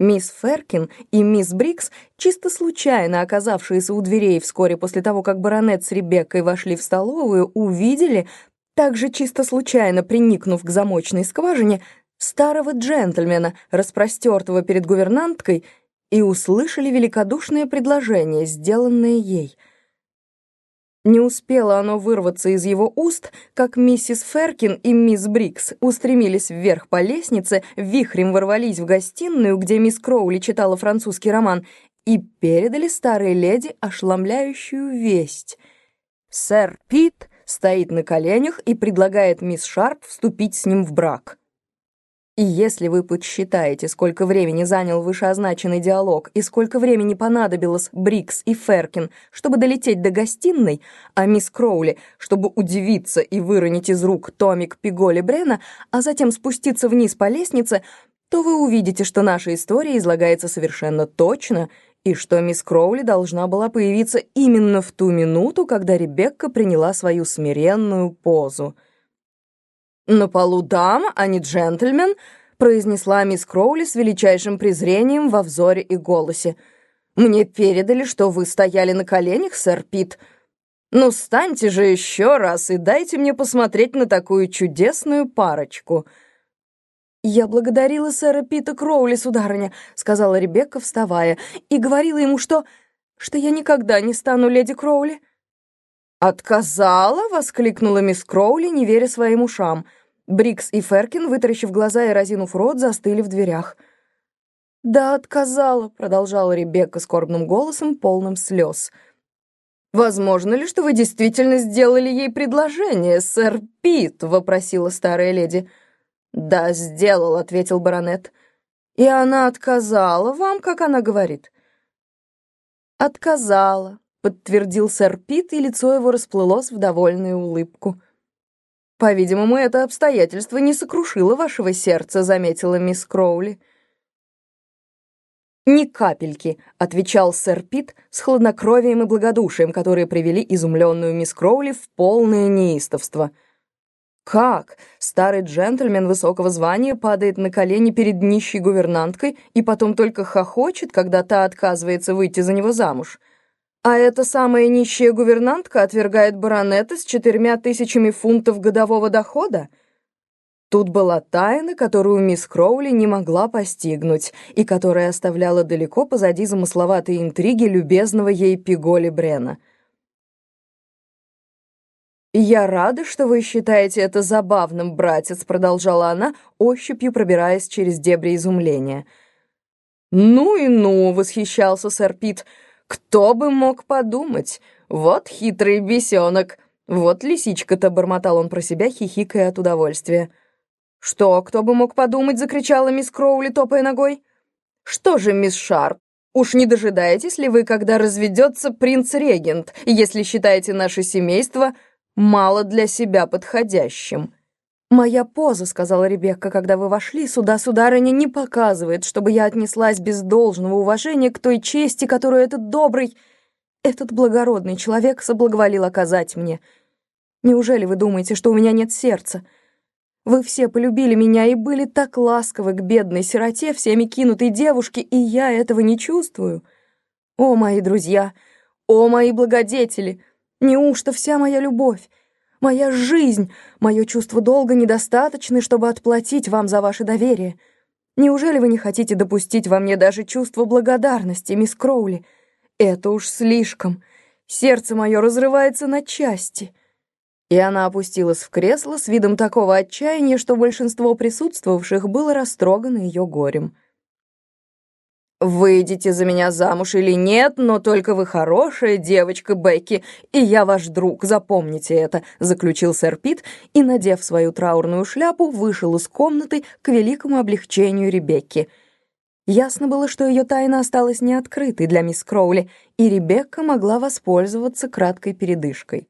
Мисс Феркин и мисс Брикс, чисто случайно оказавшиеся у дверей вскоре после того, как баронет с Ребеккой вошли в столовую, увидели, также чисто случайно приникнув к замочной скважине, старого джентльмена, распростертого перед гувернанткой, и услышали великодушное предложение, сделанное ей — не успело оно вырваться из его уст, как миссис Феркин и мисс Брикс устремились вверх по лестнице, вихрем ворвались в гостиную, где мисс Кроули читала французский роман, и передали старой леди ошеломляющую весть. Сэр Пит стоит на коленях и предлагает мисс Шарп вступить с ним в брак. И если вы подсчитаете, сколько времени занял вышеозначенный диалог и сколько времени понадобилось Брикс и Феркин, чтобы долететь до гостиной, а мисс Кроули, чтобы удивиться и выронить из рук томик Пиголи Брена, а затем спуститься вниз по лестнице, то вы увидите, что наша история излагается совершенно точно и что мисс Кроули должна была появиться именно в ту минуту, когда Ребекка приняла свою смиренную позу — «На полу дама, а не джентльмен», произнесла мисс Кроули с величайшим презрением во взоре и голосе. «Мне передали, что вы стояли на коленях, сэр Пит. Ну, встаньте же еще раз и дайте мне посмотреть на такую чудесную парочку». «Я благодарила сэра Пита Кроули, сударыня», — сказала Ребекка, вставая, и говорила ему, что... что я никогда не стану леди Кроули. «Отказала?» — воскликнула мисс Кроули, не веря своим ушам — Брикс и Феркин, вытаращив глаза и разинув рот, застыли в дверях. «Да, отказала», — продолжала Ребекка скорбным голосом, полным слез. «Возможно ли, что вы действительно сделали ей предложение, сэр Пит?» — вопросила старая леди. «Да, сделал», — ответил баронет. «И она отказала вам, как она говорит?» «Отказала», — подтвердил сэр Пит, и лицо его расплылось в довольную улыбку. «По-видимому, это обстоятельство не сокрушило вашего сердца», — заметила мисс Кроули. «Ни капельки», — отвечал сэр Пит с хладнокровием и благодушием, которые привели изумленную мисс Кроули в полное неистовство. «Как? Старый джентльмен высокого звания падает на колени перед нищей гувернанткой и потом только хохочет, когда та отказывается выйти за него замуж?» А эта самая нищая гувернантка отвергает баронета с четырьмя тысячами фунтов годового дохода? Тут была тайна, которую мисс Кроули не могла постигнуть, и которая оставляла далеко позади замысловатые интриги любезного ей Пиголи Брена. «Я рада, что вы считаете это забавным, братец», — продолжала она, ощупью пробираясь через дебри изумления. «Ну и ну», — восхищался сэр Пит, — кто бы мог подумать? Вот хитрый бесенок. Вот лисичка-то, бормотал он про себя, хихикая от удовольствия. «Что, кто бы мог подумать?» — закричала мисс Кроули, топая ногой. «Что же, мисс Шарп, уж не дожидаетесь ли вы, когда разведется принц-регент, если считаете наше семейство мало для себя подходящим?» «Моя поза», — сказала Ребекка, — «когда вы вошли сюда, сударыня, не показывает, чтобы я отнеслась без должного уважения к той чести, которую этот добрый, этот благородный человек соблаговолил оказать мне. Неужели вы думаете, что у меня нет сердца? Вы все полюбили меня и были так ласковы к бедной сироте, всеми кинутой девушке, и я этого не чувствую? О, мои друзья! О, мои благодетели! Неужто вся моя любовь, Моя жизнь, мое чувство долга недостаточны, чтобы отплатить вам за ваше доверие. Неужели вы не хотите допустить во мне даже чувство благодарности, мисс Кроули? Это уж слишком. Сердце мое разрывается на части». И она опустилась в кресло с видом такого отчаяния, что большинство присутствовавших было растрогано ее горем. «Выйдете за меня замуж или нет, но только вы хорошая девочка, Бекки, и я ваш друг, запомните это», — заключил сэр Пит и, надев свою траурную шляпу, вышел из комнаты к великому облегчению Ребекки. Ясно было, что ее тайна осталась неоткрытой для мисс Кроули, и Ребекка могла воспользоваться краткой передышкой.